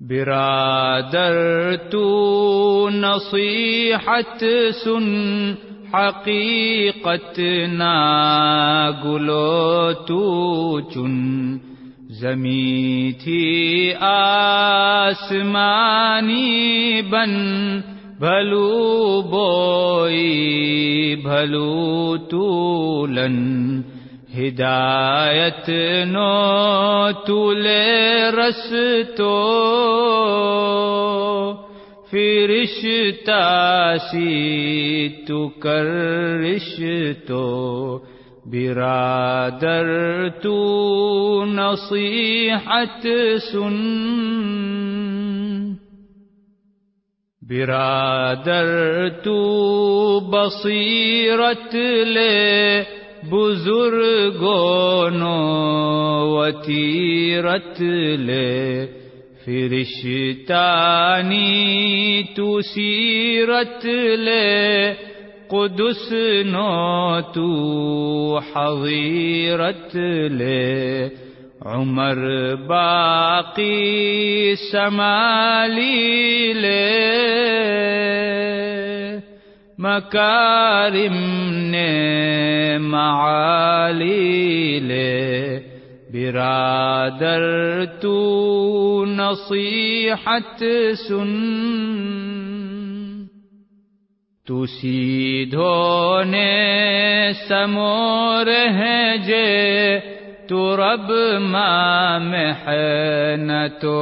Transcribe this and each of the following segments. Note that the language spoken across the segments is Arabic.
برادر تو نصیحت سن حقیقت نا گلو تو چن زمین تھی آسمانی بن بھلو بوئی بھلو تولن ہدایت نو تولے رس تو فرشتہ سی تو کر رشتو برادر تو سن۔ برادر تو بصیرت بزرگوں نو وتیرت لے فرشتانی تو سیرت لے قدس نو تو حضیرت لے عمر باقی سمالی لے مکارم نے معالی لے نصیحت سن تو سیدھونے سمور ہے ما محنتو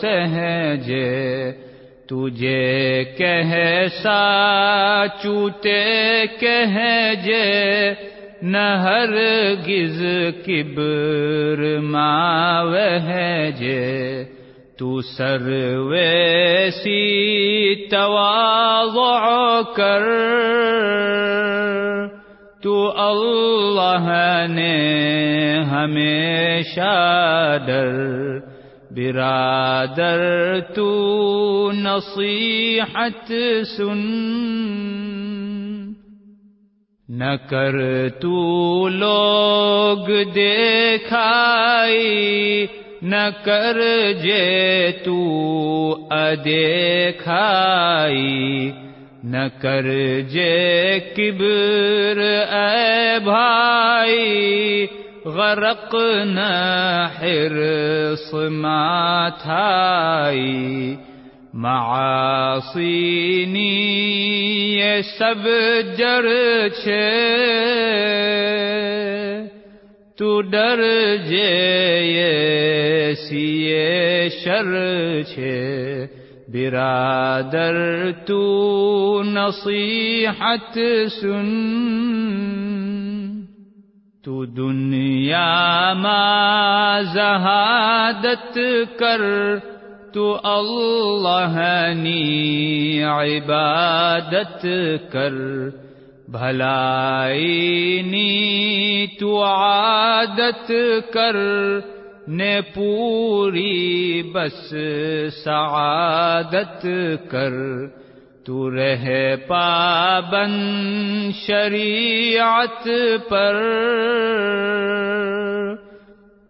سہجے تجھے کہ سا چوتے کہہ جے نہر گز کبر ماو جے۔ تو سر ویسی تواضع کر۔ تو اللہ نے ہمیشہ ڈر۔ برادر تو نصیحت سن نہ کر تو لوگ دیکھائی نہ کر جے تو ادیکھائی نہ کر جے کبر اے بھائی غرق نہ حرص ماتھائی معاصینی یہ سب چھے تو ڈر جے یہ سیے شر چھے برادر تو نصیحت سن. تو دنیا ما زہادت کر، تو اللہ نی عبادت کر۔ بھلائی نی تو عادت کر، نے پوری بس سعادت کر۔ تو رہ پابند شریعت پر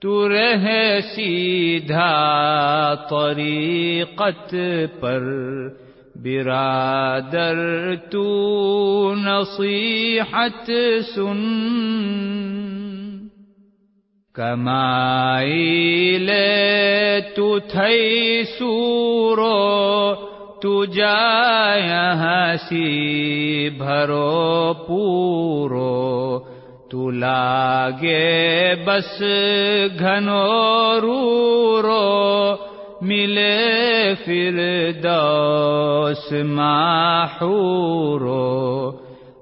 تو رہ سیدھا طریقت پر برادر تو نصیحت سن کمائی لے تو سورو جایا ہسی بھرو پورو تو لاگے بس گھنو رو رو ملے پھر دوس ماحورو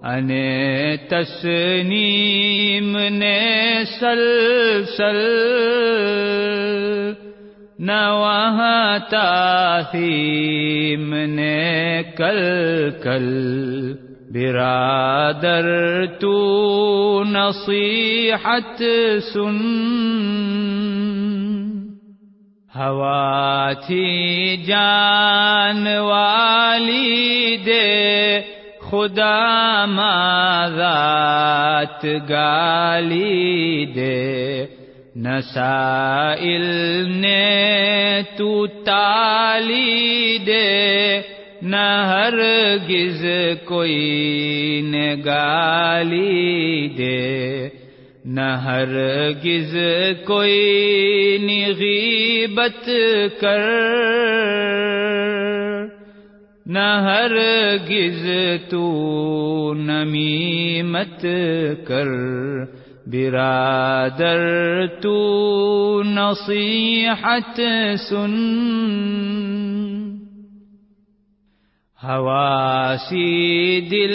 انے تسنیم نے وہاں تاثیم نے کل کل برادر تو نصیحت سن ہوا تھی جان والی دے خدا ماذات گالی دے نسائل نے تو تالی دے، نہ ہر گز کوئی نے گالی دے۔ نہ ہر گز کوئی نی غیبت کر۔ نہ ہر گز تو نمیمت کر۔ برادرت نصيحة سن. هواسي دل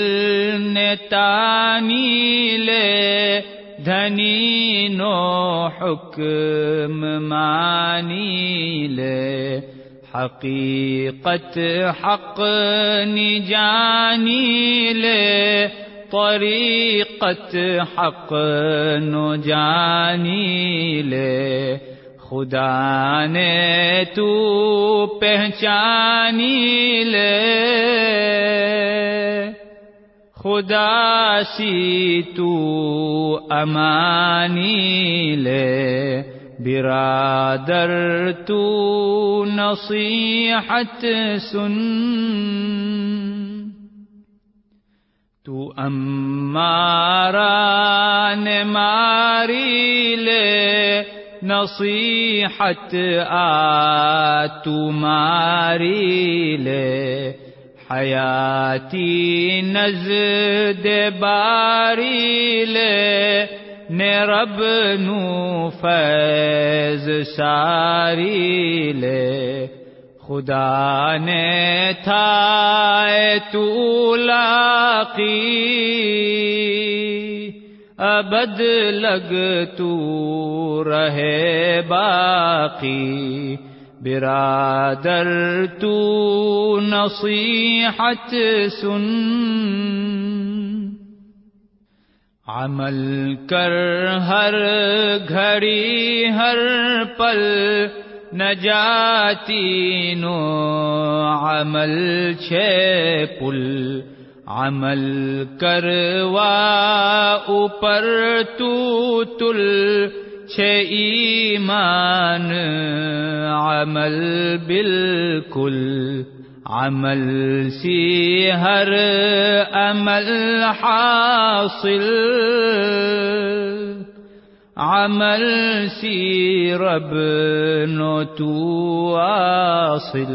نے تانی لے دھنی نو حکم مانی لے حقیقت حق نجانی لے طريقة حق نجاني لے خدا نے تو پہچانی لے۔ خدا سی تو امانی لے برادر تو نصیحت سن۔ तू नसीहत सुन तू अम्मारा ने मारी ले नसीहत आ तुम्हारी ले हयाती नजद बारी ले ने रब नू फैज सारी ले खुदा باقی ابد لگ تو رہے باقی، برادر تو نصیحت سن۔ عمل کر ہر گھڑی، ہر پل نجاتی نو، عمل چھ پل۔ नो अमल छे पुल अमल करवा ऊपर तू तुल छे ईमान अमल बिल्कुल अमल सी हर अमल हासिल अमल सी रब नो तू आसिल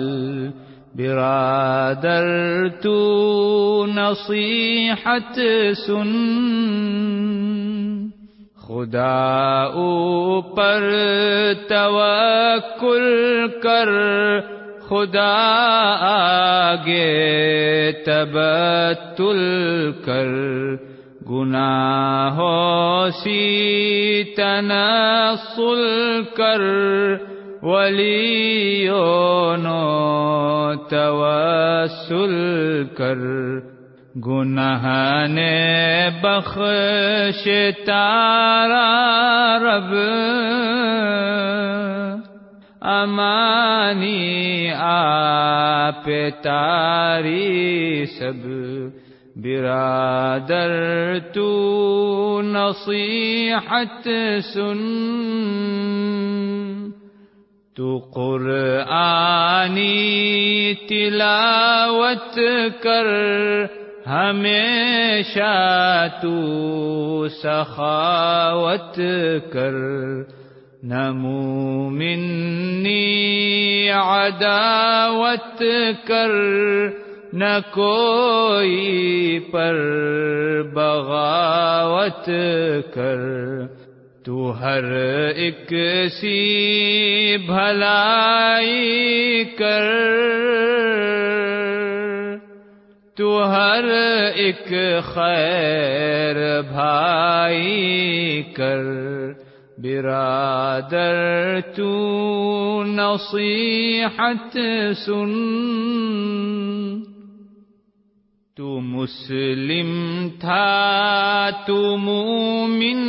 برادرت نصيحة سن. خدا اوپر توکل کر. خدا آگے تبتل کر. گناہوں سی تنصل کر. ولیوں نو توسل کر گنہان بخش تارا رب امانی آپ تاری سب برادر تو نصیحت سن۔ تو قرآنی تلاوت کر ہمیشہ تو سخاوت کر نمو منی عداوت کر نہ کوئی پر بغاوت کر तू हर एक सी भलाई कर तू हर एक खैर भाई कर बिरादर तू नसीहत सुन تو مسلم تھا تو مومن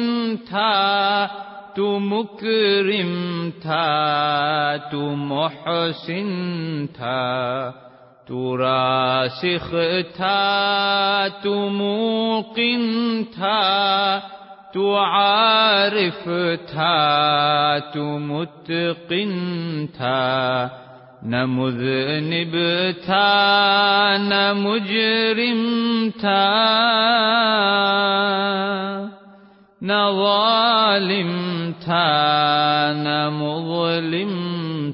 تھا تو مکرم تھا تو محسن تھا تو راسخ تھا تو موقن تھا تو عارف تھا تو متقن تھا۔ نہ مذنب تھا نہ مجرم تھا نہ ظالم تھا نہ مظلم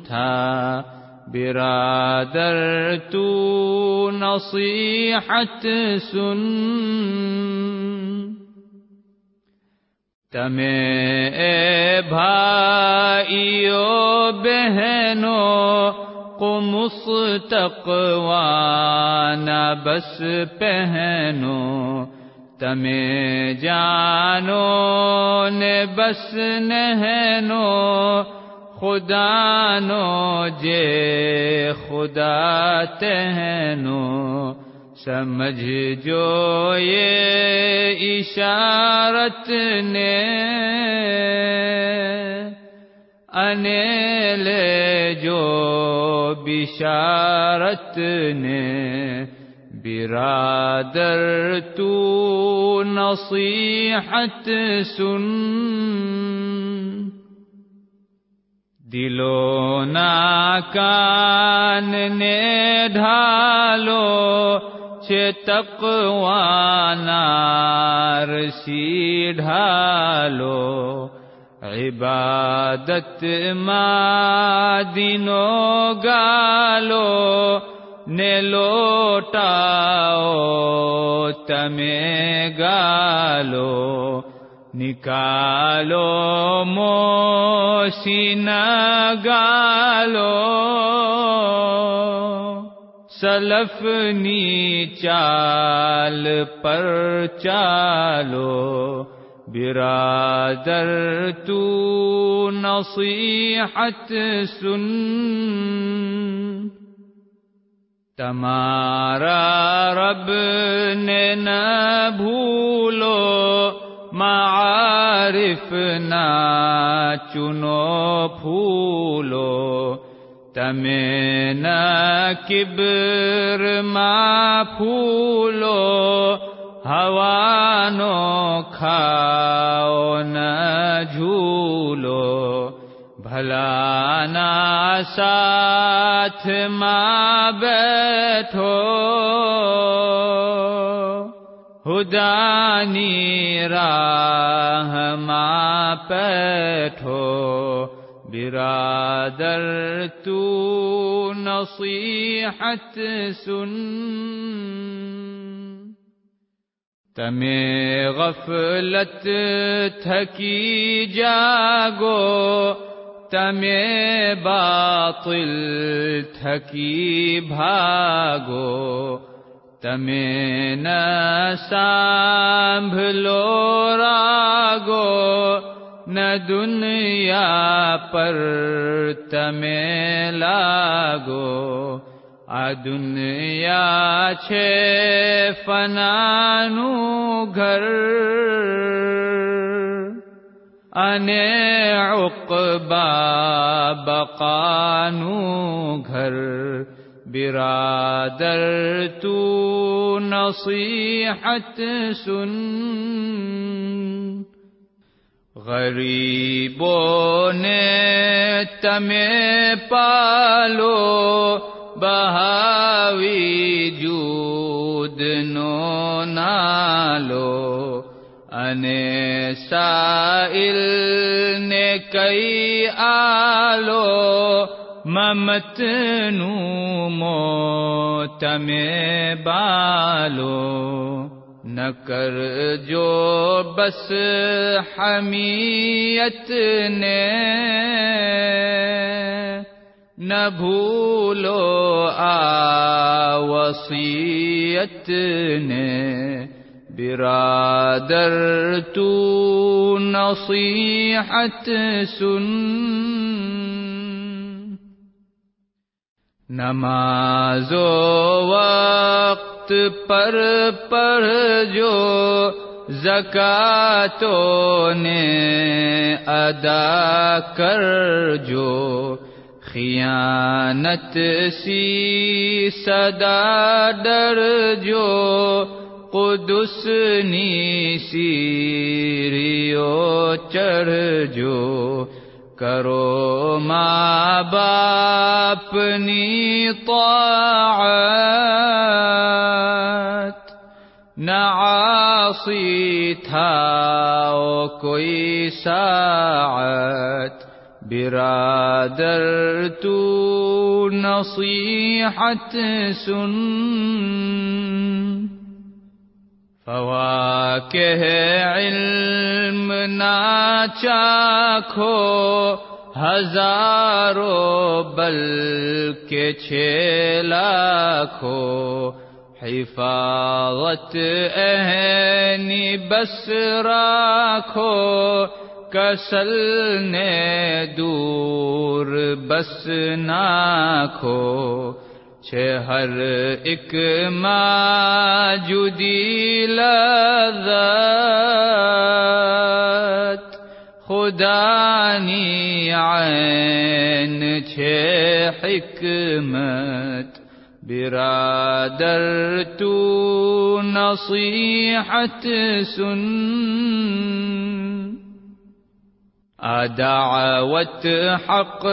تھا۔ برادر تو نصیحت سن۔ تمہیں بھائیو بہنوں مستقوانا بس پہنو تمہیں جانو نے بس نہنو، خدا نو جے خدا تہنو، سمجھ جو یہ اشارت نے۔ انیل جو بشارت نے برادر تو نصیحت سن دلو نا کان نے ڈھالو سی ڈھالو عبادت ما دینو گالو نے لوٹاؤ تمہیں گالو نکالو موسین گالو سلف نی چال پر چالو برادر تو نصیحت سن. تمہارا رب نے نہ بھولو معارف نہ چنو پھولو. تمہیں کبر ما پھولو. ہوانو کھاؤ نہ جھولو بھلا نا ساتھ ماں بیٹھو ہدانی راہ ماں پیٹھو برادر تو نصیحت سن تمہیں غفلت تھکی جاگو تمہیں باطل تھکی بھاگو تمہیں نہ سانبھلو راگو، نہ دنیا پر تمہیں لاگو۔ دنیا چھے فنانو گھر انے عقبا بقانو گھر برادر تو نصیحت سن غریبوں نے تمہیں پالو بہاوی جود نو نالو، انے سائل نے کئی آلو، ممت نو موت میں بالو۔ نہ کر جو بس حمیت نے نہ بھولو آ وصیت نے برادر تو نصیحت سن نماز وقت پر پڑھ جو زکاتوں نے ادا کر جو خیانت سی صدا ڈر جو قدسنی سیریو چڑھ جو کرو ماں باپ نی طاعت نہ عاصی تھا کوئی ساعت برادر تو نصیحت سن فواكه علم ناچا کھو ہزاروں بلکہ چھ حفاظت اہنی بس کسل نے دور بس ناکھو ہر ایک جدی لذت خدا نی عین چھ حکمت برادر تو نصیحت سن دعوت حق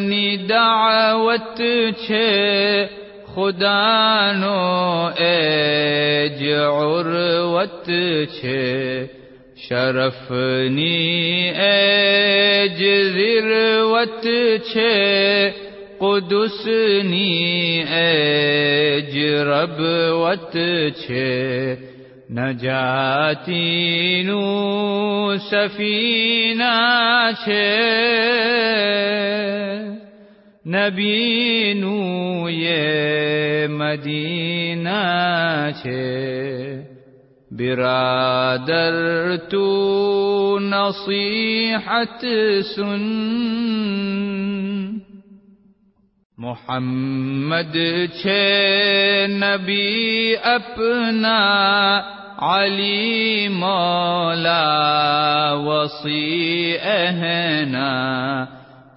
نی دعوت چھے خدا نو ایج عروت چھے۔ شرف نی ایج ذروت چھے قدس نی ایج ربوت چھے۔ نجاتی نو سفینہ چھے نبی نو یہ مدینہ چھے برادر نصیحت سن محمد چھے نبی اپنا علی مولا وصی اہنا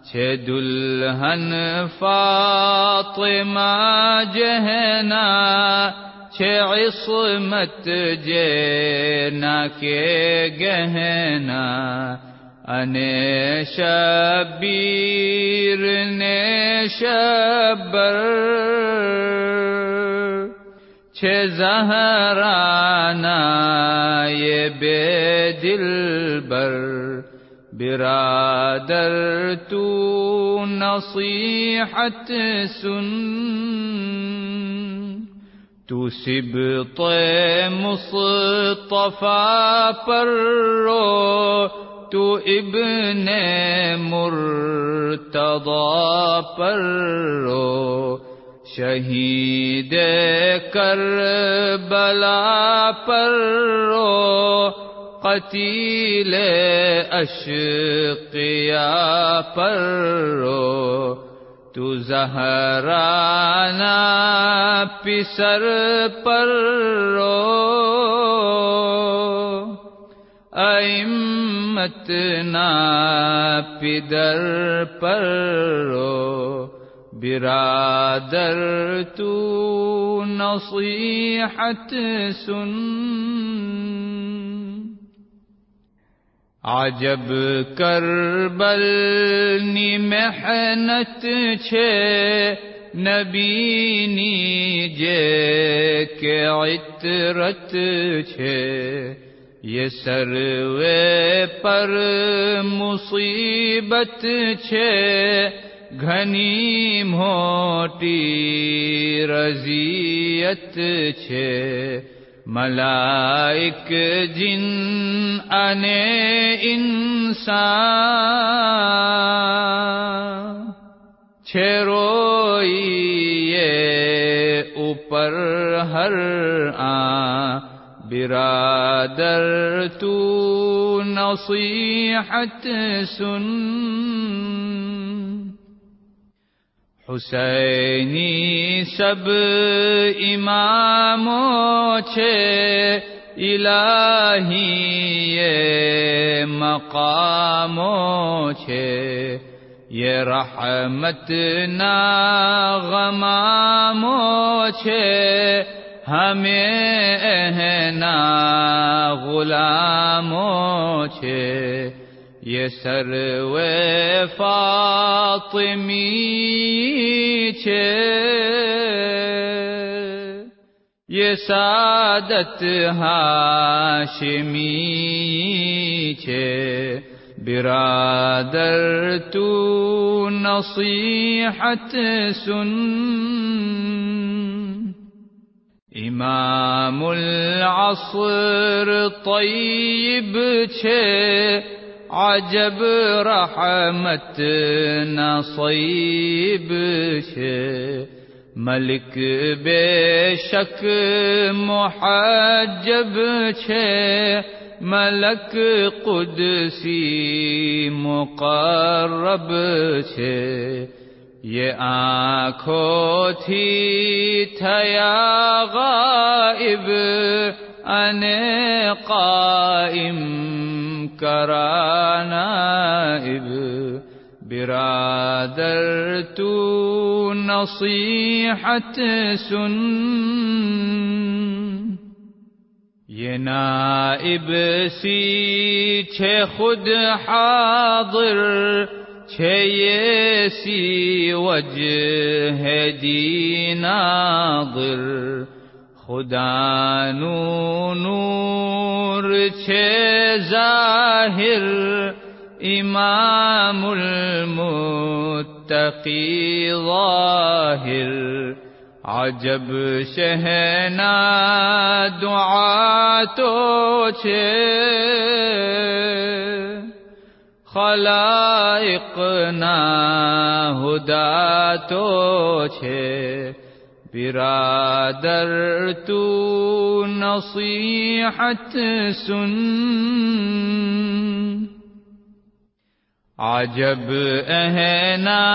چھ دلہن فاطمہ جہنا چھ عصمت جینا کے گہنا انے شبیر نے شبر چھ زہرانا یہ بے دلبر برادر تو نصیحت سن۔ تو سبط مصطفیٰ پر رو تو ابن مرتضیٰ پر رو۔ شہید کربلا پر رو، قتیل اشقیا پر رو۔ تو زہرانا پسر پر رو۔ ائمۃ نا پدر پر رو۔ برادر، تو نصیحت سن۔ عجب کربل نی محنت چھے، نبی نی جے کے عطرت چھے۔ یہ سروے پر مصیبت چھے گھنی موٹی رضیت چھے۔ ملائک جن انے انسان چھ روئی یہ اوپر ہر آن۔ برادر تو نصیحت سن۔ حسینی سب امامو چھے، الہی یہ مقامو چھے۔ یہ رحمت نا غماموں چھے۔ ہمیں اہنا غلامو چھے۔ يسروي فاطميك يا سادة هاشميك برادرت نصيحة سن. إمام العصر طيب عجب رحمت نصيب شي. ملك بشك محجب شي. ملك قدسي مقرب شي. یہ آنکھوں تھی تھیا غائب. أنا قائم كرانا إب برادرت نصيحة سن. یہ نائب سي چھ خود حاضر. چھ يسي وجه دي ناظر. خدا نو نور چھ ظاہر امام المتقی ظاہر عجب شہنا دعا تو چھ خلائق نا ہدا تو چھ برادرت نصيحة سن. عجب اهنا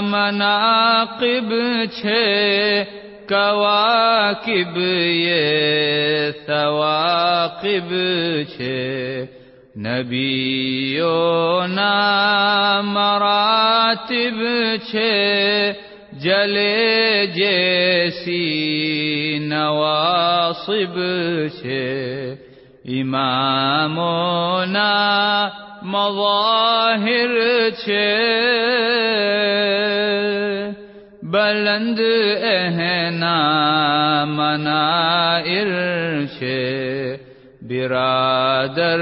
مناقب چھے كواكب یہ ثواقب چھے۔ نبیوں نا مراتب چھے جلے جیسی نواصب سے امامونا مظاہر چھے بلند اهنا منائر چھے برادر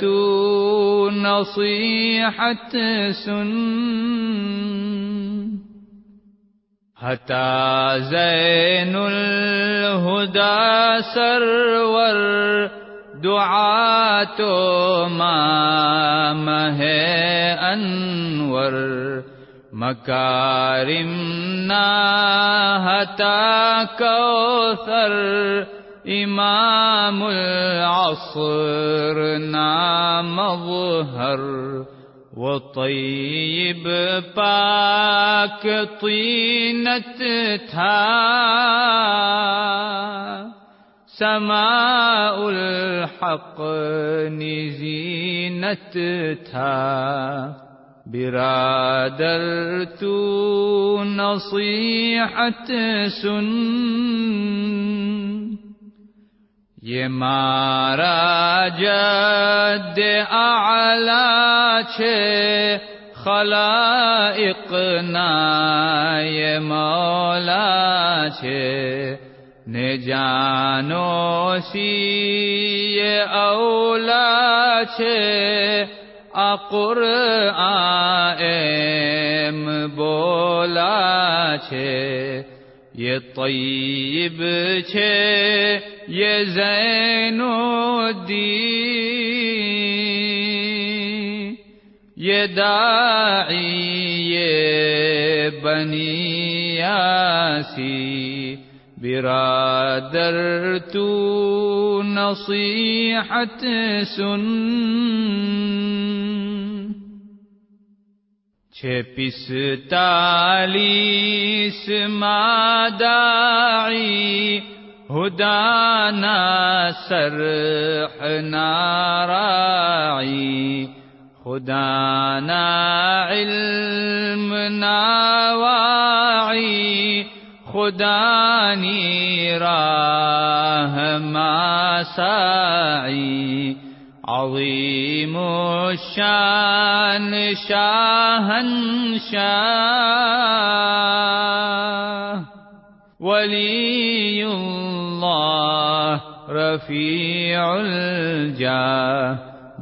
تو نصیحت سن حتى زين الهدى سرور دعاة ما مام أنور. مكارمنا حتى كوثر إمام العصر نام مظهر وطيب باك طينتها سماء الحق زينتها برادرت نصيحة سنة یہ مارا جد اعلا چھے خلائق نا یہ مولا چھے نے سی یہ اولا چھے اقر آئیم بولا چھے یہ طیب چھے يا زين الدين يا داعي يا بني ياسي برادرت نصيحة سن. چھپس تالیس ماداعی هدانا سرحنا راعي خدانا علمنا واعي خداني راه ما ساعي. عظيم الشان شاهنشاه ولي رفيع الجاه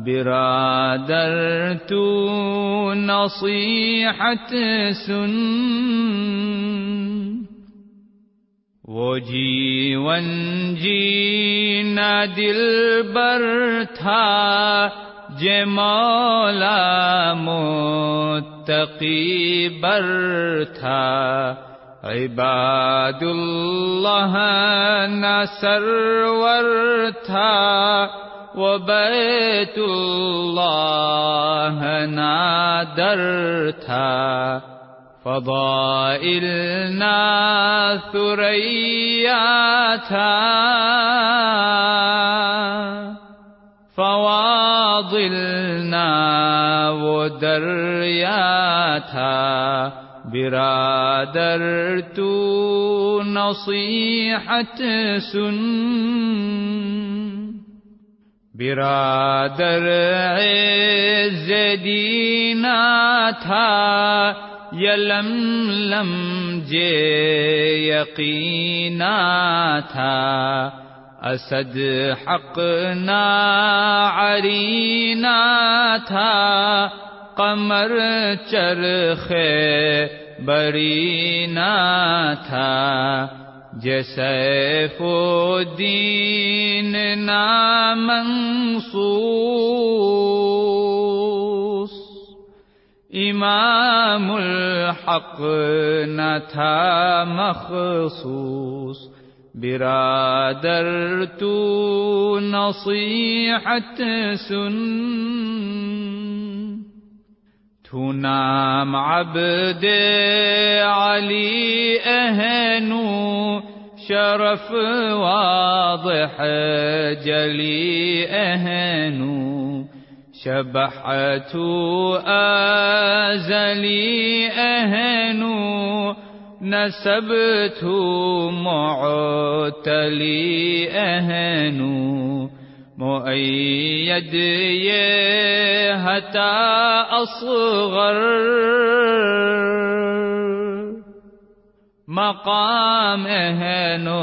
برادرت نصيحة سن. نہ دل بر تھا جمولا متقی بر تھا عباد اللہ نہ سرور تھا وبيت الله نادر تھا فضائلنا ثرياتا فواضلنا ودرياتا برادرت نصيحة سن برادر عز ديناتا یلم لم جے یقینا تھا اسد حق نا عرینا تھا قمر چرخ برینا تھا۔ جسیف الدین نامنصور امام الحق نہ تھا مخصوص۔ برادر تو نصیحت سن۔ تو نام عبد علی اہنو شرف واضح جلی اہنو شبحت آزلي أهنو نسبت معتلي أهنو مؤيد يهتا أصغر مقام أهنو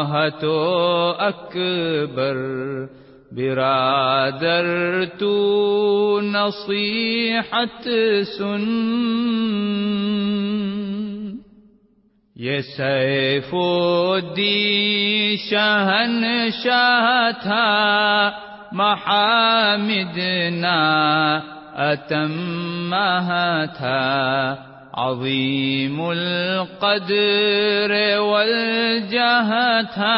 هتو أكبر برادرت نصيحة سن يا سيف الدين شهنشهتها محامدنا أتمهتها عظيم القدر والجهتها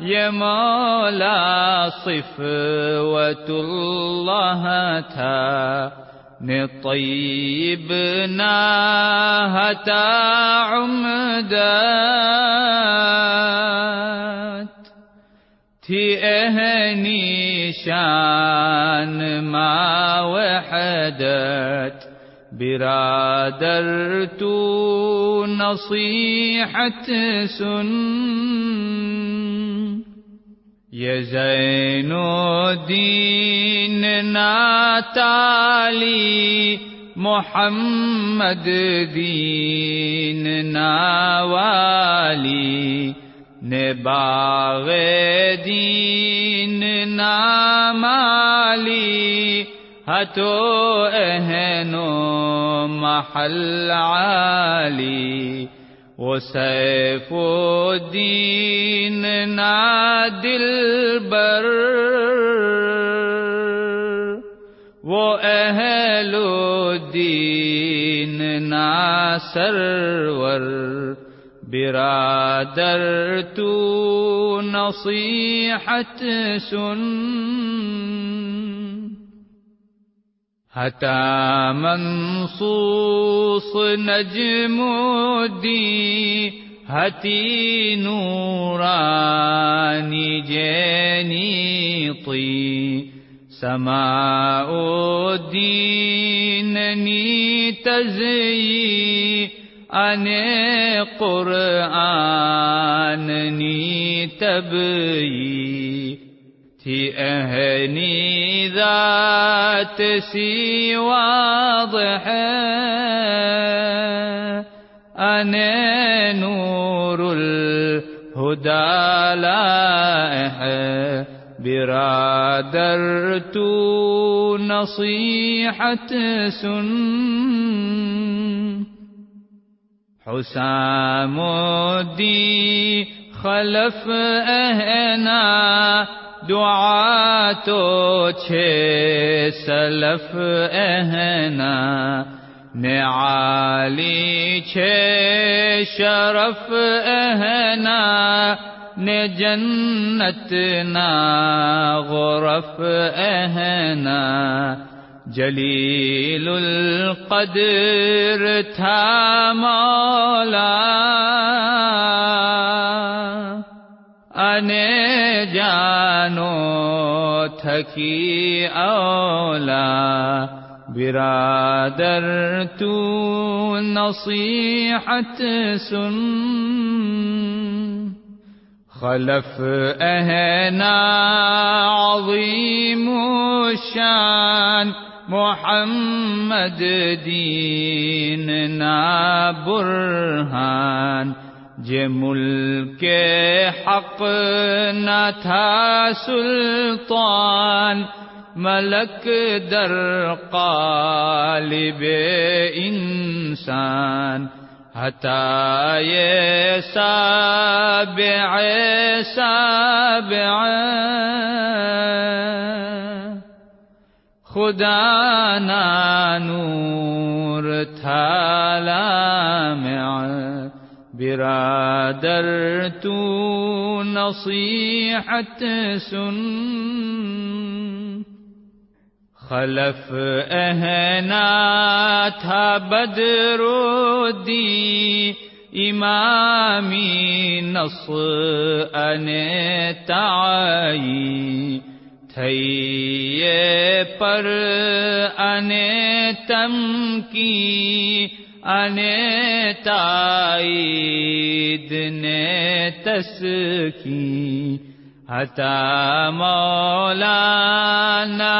يا مولا صفوة الله تا نطيبنا هتا عمدات تي اهني شان ما وحدت. برادرت نصيحة سن يا زين الدين ناتالي محمد دين نوالي نباغ دين نامالي هتو اهنو محل عالي وسيف الدين نادي البر وأهل الدين ناسرور برادرت نصيحة سن. هتا منصوص نجم الدين هتي نوراني جنيطي سماء الدين تزيي أن قرآن ني تي أهني ذات سي واضحة أنا نور الهدى لائح برادرت نصيحة سن حسام الدين خلف اهنا دعاتو چه سلف اهنا نعالی چه شرف اهنا نے جنت نا غرف اہنا۔ جلیل القدر تھا مولا۔ انے جانو تھکی اولا تو نصیحت سن خلف أهنا عظيم الشان محمد ديننا برهان جے ملک حق نہ تھا سلطان ملک در قالب انسان۔ حتا یہ سابع سابع۔ خدا نا نور تھا لامعن برادرت نصيحة سن. خلف أهناتها بدر الدين إمامي نص أن تعي. تيّ بر انے تمكي. أن تعيد تسكي أتى مولانا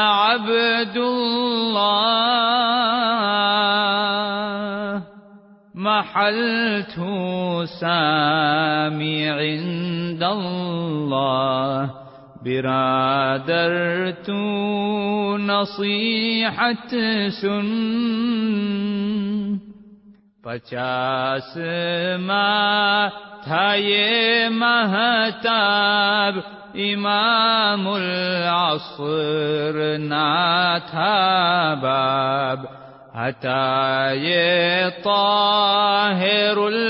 عبد الله محلت سامي عند الله برادرت نصيحة سنة પચાસમાં થાય મહતાબ ઇમામુલ અસર ના થા બાબ હતા એ તાહેરુલ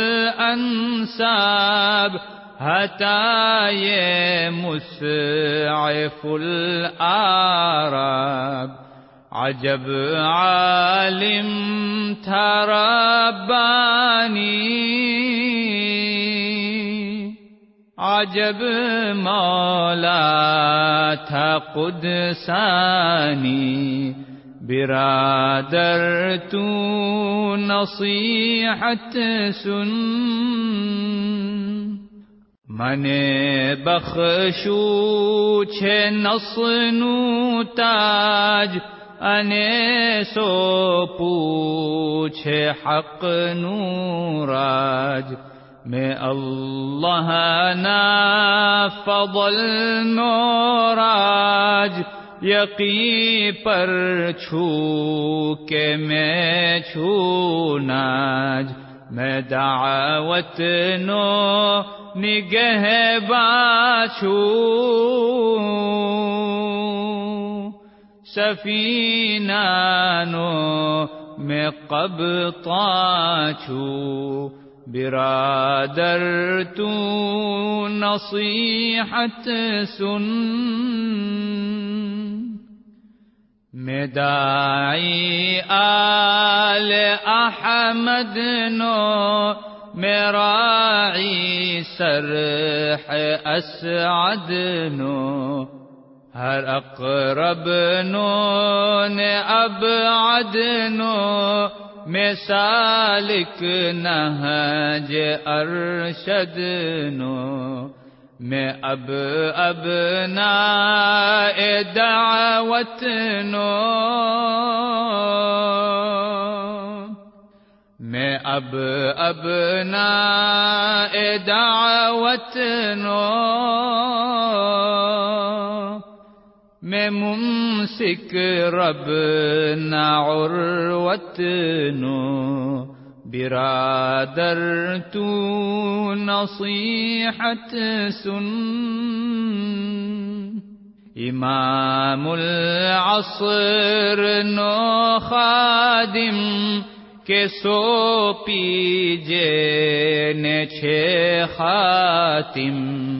અનસાબ હતા એ મુસઆફુલ આરાબ عجب عالم ترباني. عجب مولا قدساني برادر تو نصيحة سن. من بخشو چه نصنو تاج અને સો પૂછે હકનું રાજ મેં અલ્લાહના ફબલનો રાજ યકી પર છું કે મેં છું નાજ મેં દાવતનો નિગહેબા છું سفینانو میں قبطا چھو برادرت نصیحت سن مداعي آل أحمد نو مراعي سرح أسعد نو هر أقرب نون أبعد نو میں سالک نہج ارشد نو. میں اب اب نا دعوت نو. میں اب اب نا دعوت نو. میں ممسک رب عروت نو برادر تو نصیحت سن امام العصر نو خادم کے سو پیجے نے خاتم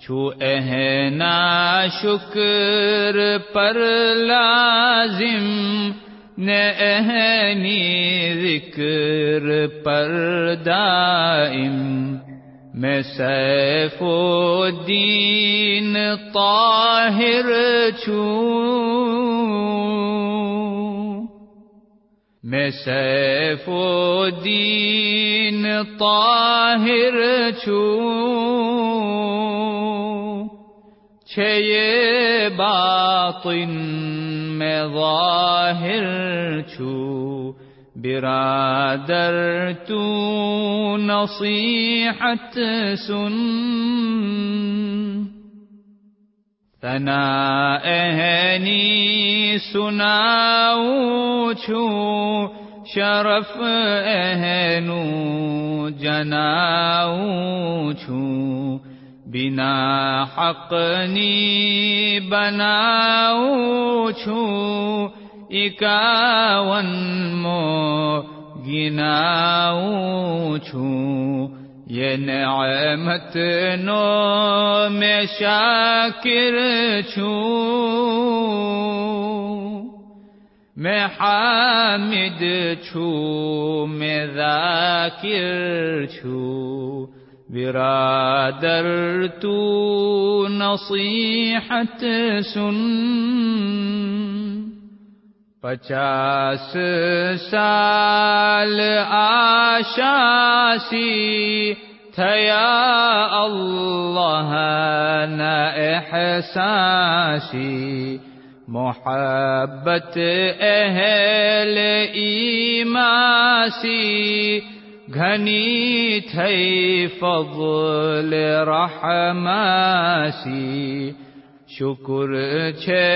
چھو اہنا شکر پر لازم نے اہنی ذکر پر دائم۔ میں سیف الدین طاہر چھوں۔ میں سیف الدین طاہر چھوں۔ یہ باطن میں ظاہر چھو۔ برادر تو نصیحت سن۔ ثنا اہنی سناؤ چھو۔ شرف اہنو جناؤ چھو۔ بنا حق نی بناؤ چھو اکاون مو گناؤ چھو۔ یہ نعمت نو میں شاکر چھوں میں حامد چھوں میں ذاکر چھوں برادر تو نصیحت سن. پچاس سال آشاسی تھیا اللہ نہ احساسی. محبت اہل ایماسی گھنی تھئی فضل رحماسی شکر چھے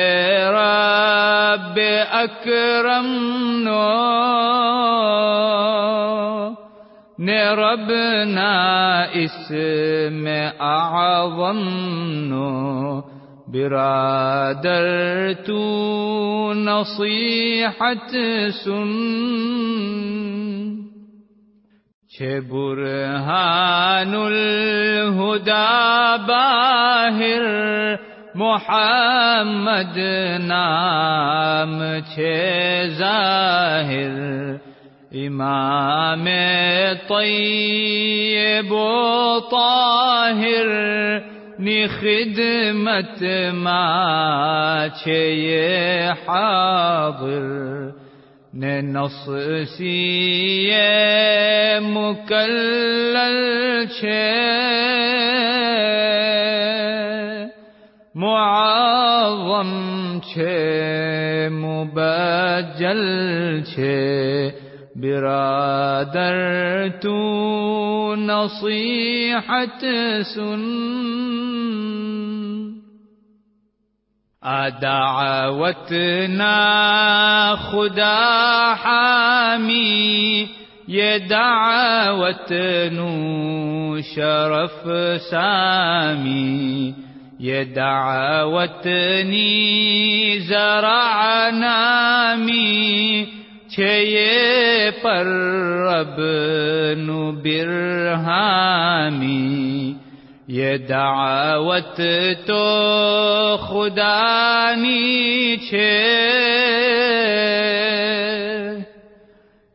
رب اکرم نو نے رب نا اس میں اعظم نو برادر تو نصیحت سن چھے برہان الہدا باہر محمد نام چھے ظاہر امام طیب و طاہر نی خدمت ما یہ حاضر نص سی مکلل معظم چھے مبجل چھے۔ برادر تو نصیحت سن۔ دعوتنا خدا حامی یہ دعوت نو شرف سامی یہ دعوتنی زرع نامی چھے یہ پر رب نو برہامی. یہ دعوت تو خدا نیچے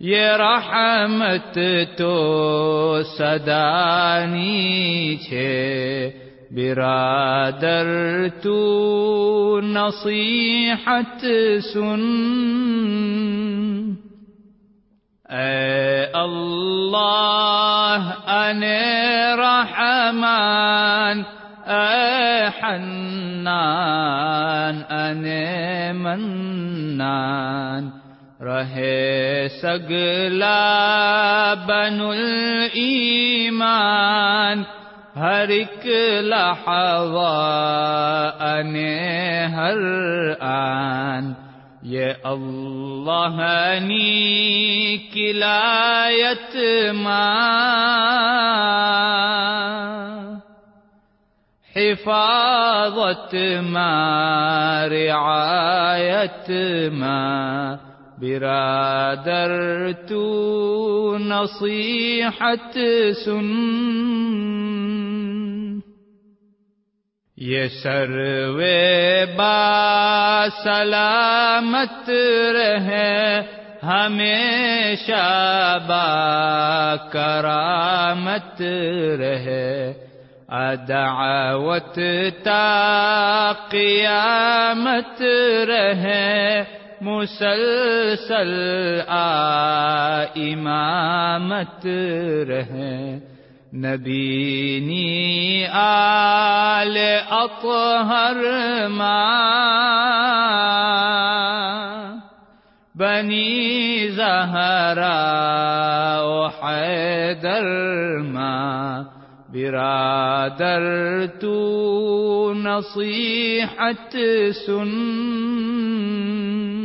یہ رحمت تو صدا نیچے برادر تو نصیحت سن الله أنا رحمن اے حنان أنا منان. رہے سگلا بنو الایمان ہر ایک لحظہ انے ہر آن یہ اللہ نی کلایت ما حفاظت ما رعاية ما برادر تو نصيحة سن یہ سروے با سلامت رہے، ہمیشہ با کرامت رہے۔ ادعوت تا قیامت رہے، مسلسل آ امامت رہے۔ نبيني آل أطهر ما بني زهراء وحيدر ما برادرت نصيحة سن.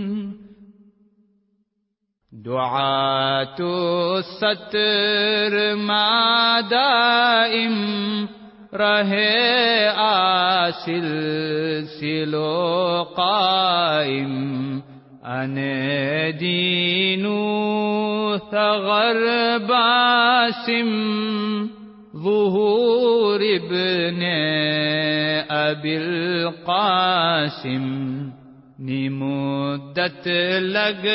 دعاة الستر ما دائم رہے آسل سلو قائم ان دینو ثغر باسم ظهور ابن أبي القاسم නිමුදත ලග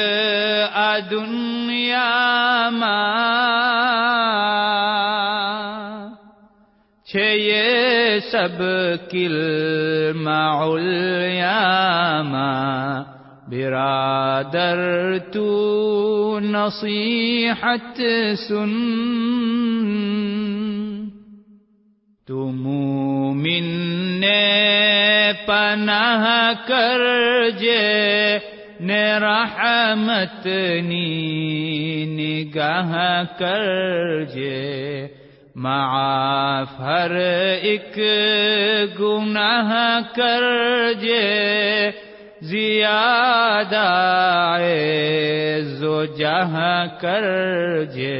අදුන්යාමා. ඡයේ සබකිල් මඋල්යාමා බිරාදර්තු නසීහත් සුන්. තුමු මින්නේ පනහ کر جے نے رحمت نی نگاہ کر جے معاف ہر ایک گناہ کر جے زیادہ عز و جہاں کر جے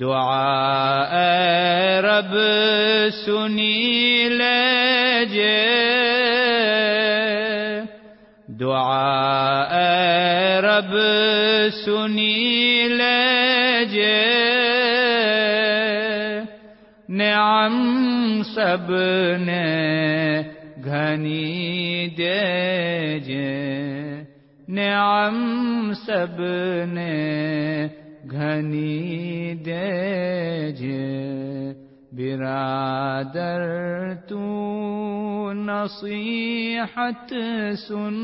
دعا اے رب سنی لیجے۔ دعا दारब सुन जे नाम सभनी जे न्यास ने घनी दे ज برادرت نصيحة سن